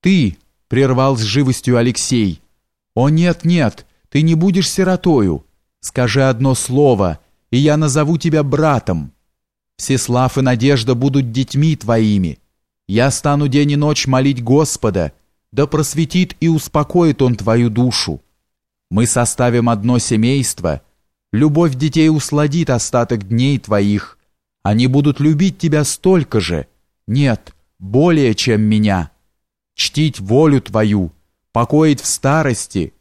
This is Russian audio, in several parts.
«Ты!» — прервал с живостью Алексей. «О, нет, нет, ты не будешь сиротою. Скажи одно слово, и я назову тебя братом. Всеслав и Надежда будут детьми твоими. Я стану день и ночь молить Господа, да просветит и успокоит Он твою душу. Мы составим одно семейство, любовь детей усладит остаток дней твоих. Они будут любить тебя столько же, нет, более, чем меня» чтить волю Твою, покоить в старости,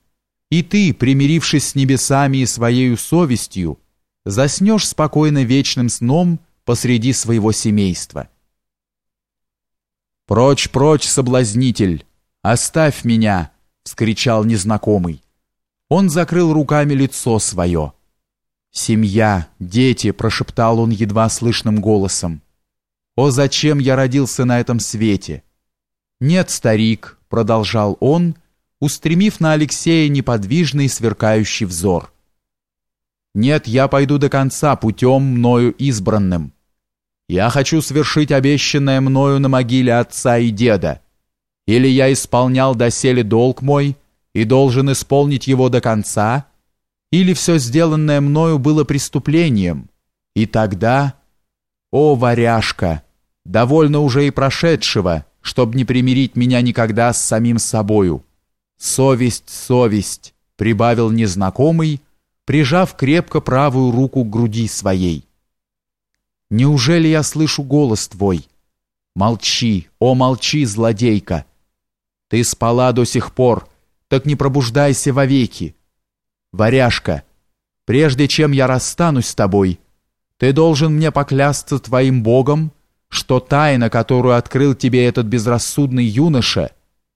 и Ты, примирившись с небесами и Своею совестью, заснешь спокойно вечным сном посреди своего семейства. «Прочь, прочь, соблазнитель! Оставь меня!» — вскричал незнакомый. Он закрыл руками лицо свое. «Семья, дети!» — прошептал он едва слышным голосом. «О, зачем я родился на этом свете?» «Нет, старик», — продолжал он, устремив на Алексея неподвижный сверкающий взор. «Нет, я пойду до конца путем мною избранным. Я хочу свершить обещанное мною на могиле отца и деда. Или я исполнял доселе долг мой и должен исполнить его до конца, или все сделанное мною было преступлением, и тогда... О, варяжка, довольно уже и прошедшего!» Чтобы не примирить меня никогда с самим собою. Совесть, совесть, прибавил незнакомый, прижав крепко правую руку к груди своей. Неужели я слышу голос твой? Молчи, о, молчи, злодейка. Ты спала до сих пор, так не пробуждайся вовеки. Варяжка, прежде чем я расстанусь с тобой, ты должен мне поклясться твоим Богом, что тайна, которую открыл тебе этот безрассудный юноша,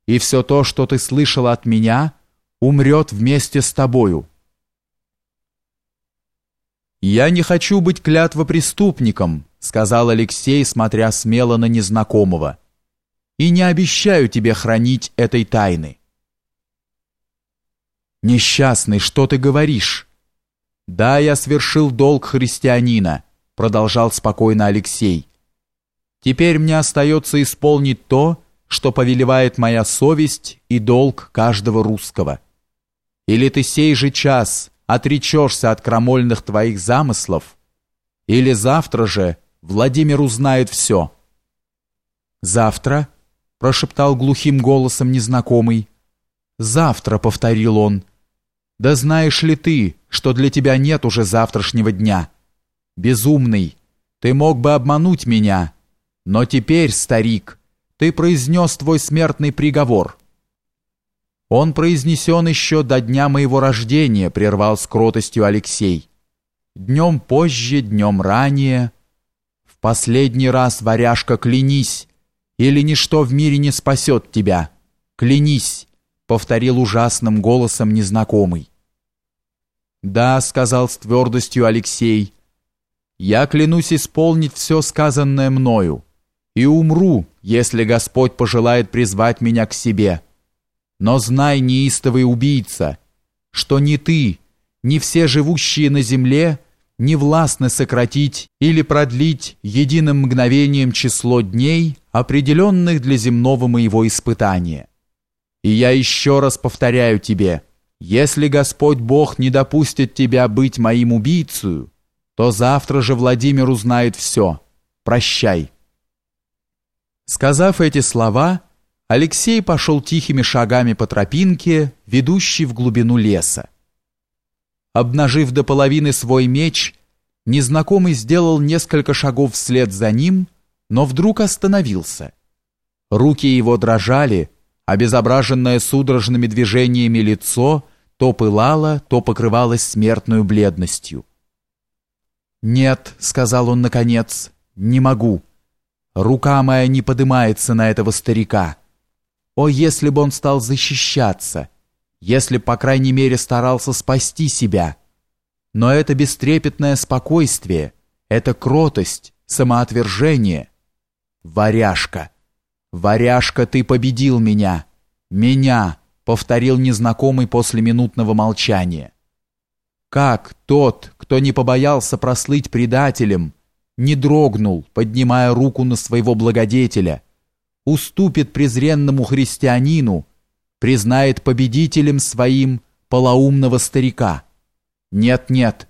и все то, что ты слышала от меня, умрет вместе с тобою. «Я не хочу быть клятвопреступником», — сказал Алексей, смотря смело на незнакомого, «и не обещаю тебе хранить этой тайны». «Несчастный, что ты говоришь?» «Да, я свершил долг христианина», — продолжал спокойно Алексей, — Теперь мне остается исполнить то, что повелевает моя совесть и долг каждого русского. Или ты сей же час отречешься от крамольных твоих замыслов, или завтра же Владимир узнает все. «Завтра?» — прошептал глухим голосом незнакомый. «Завтра», — повторил он. «Да знаешь ли ты, что для тебя нет уже завтрашнего дня? Безумный, ты мог бы обмануть меня» Но теперь, старик, ты произнес твой смертный приговор. Он произнесен еще до дня моего рождения, прервал с кротостью Алексей. Днем позже, днем ранее. В последний раз, варяжка, клянись, или ничто в мире не спасет тебя. Клянись, повторил ужасным голосом незнакомый. Да, сказал с твердостью Алексей, я клянусь исполнить все сказанное мною и умру, если Господь пожелает призвать меня к себе. Но знай, неистовый убийца, что ни ты, ни все живущие на земле не властны сократить или продлить единым мгновением число дней, определенных для земного моего испытания. И я еще раз повторяю тебе, если Господь Бог не допустит тебя быть моим убийцей, то завтра же Владимир узнает все. Прощай. Сказав эти слова, Алексей пошел тихими шагами по тропинке, ведущей в глубину леса. Обнажив до половины свой меч, незнакомый сделал несколько шагов вслед за ним, но вдруг остановился. Руки его дрожали, обезображенное судорожными движениями лицо то пылало, то покрывалось смертной бледностью. «Нет», — сказал он наконец, — «не могу». Рука моя не поднимается на этого старика. О, если бы он стал защищаться, если, по крайней мере, старался спасти себя. Но это бестрепетное спокойствие, это кротость, самоотвержение. Варяжка, варяжка, ты победил меня, меня, повторил незнакомый после минутного молчания. Как тот, кто не побоялся прослыть предателем, не дрогнул, поднимая руку на своего благодетеля, уступит презренному христианину, признает победителем своим полоумного старика. Нет, нет,